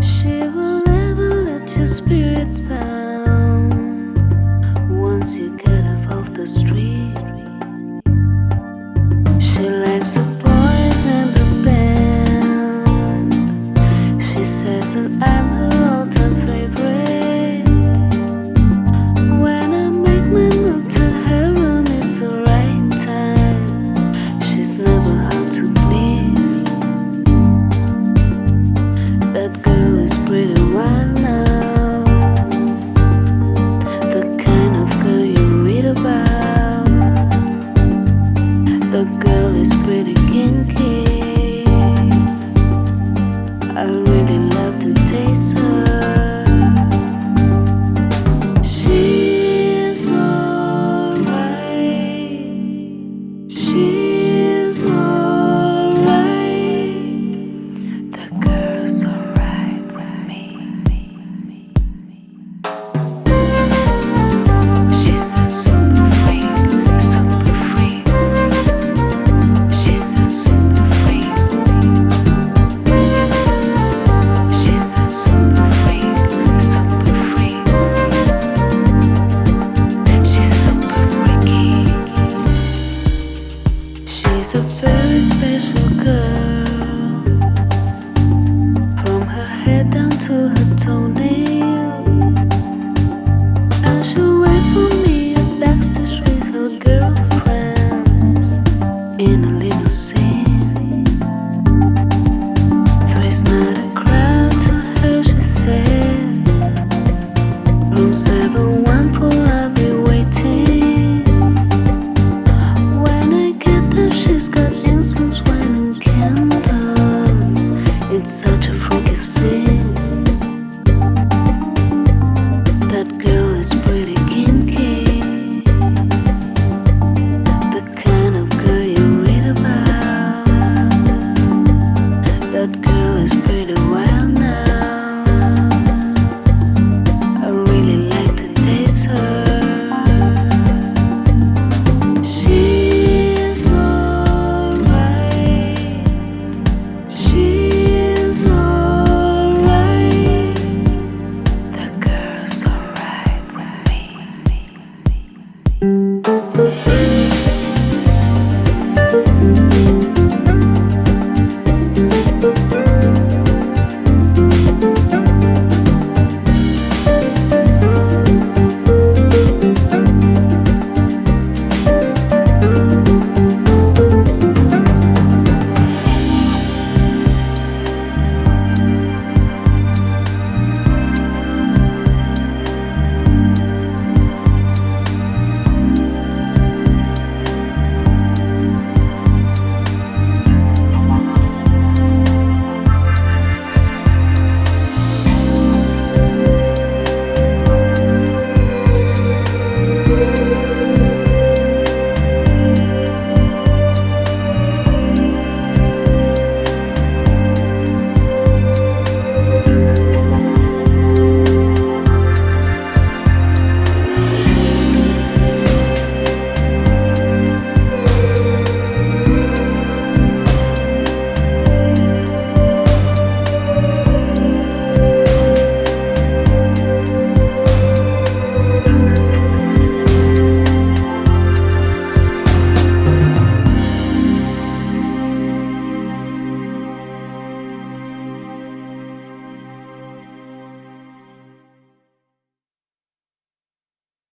She will never let your spirits down. Once you get off the street, she likes the boys in the band. She says, and I suppose special girl.